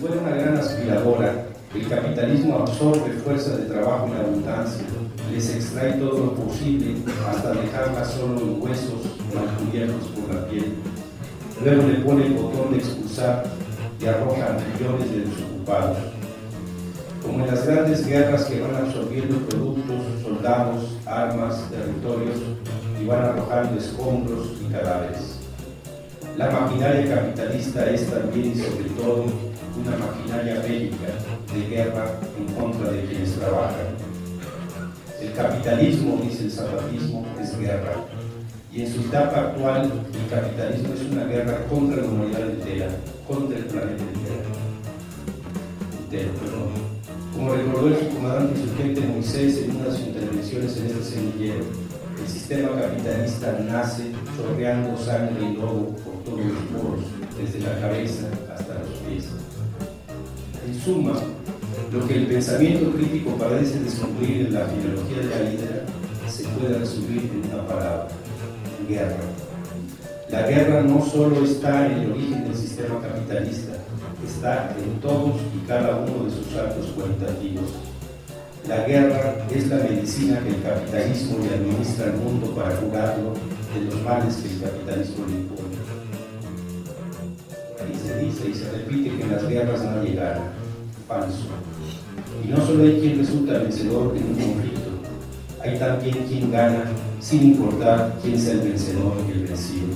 fuera una gran aspiradora, el capitalismo absorbe fuerzas de trabajo en abundancia, les extrae todo lo posible hasta dejarlas solo en huesos cubiertos por la piel. Luego le pone el botón de expulsar y arroja millones de desocupados. Como en las grandes guerras que van absorbiendo productos, soldados, armas, territorios y van arrojando escombros y cadáveres. La maquinaria capitalista es también y sobre todo una maquinaria bélica de guerra en contra de quienes trabajan. El capitalismo, dice el zapatismo, es guerra. Y en su etapa actual, el capitalismo es una guerra contra la humanidad entera, contra el planeta entero. entero. Como recordó el comandante insurgente Moisés en una de sus intervenciones en este semillero, el sistema capitalista nace chorreando sangre y lodo por todos los poros, desde la cabeza hasta los pies. En suma, lo que el pensamiento crítico parece descubrir en la filología de la vida se puede resumir en una palabra, guerra. La guerra no solo está en el origen del sistema capitalista, está en todos y cada uno de sus actos cualitativos. La guerra es la medicina que el capitalismo le administra al mundo para curarlo de los males que el capitalismo le impone. Y se dice y se repite que las guerras no llegará. Falso. Y no solo hay quien resulta vencedor en un conflicto, hay también quien gana sin importar quién sea el vencedor y el vencido.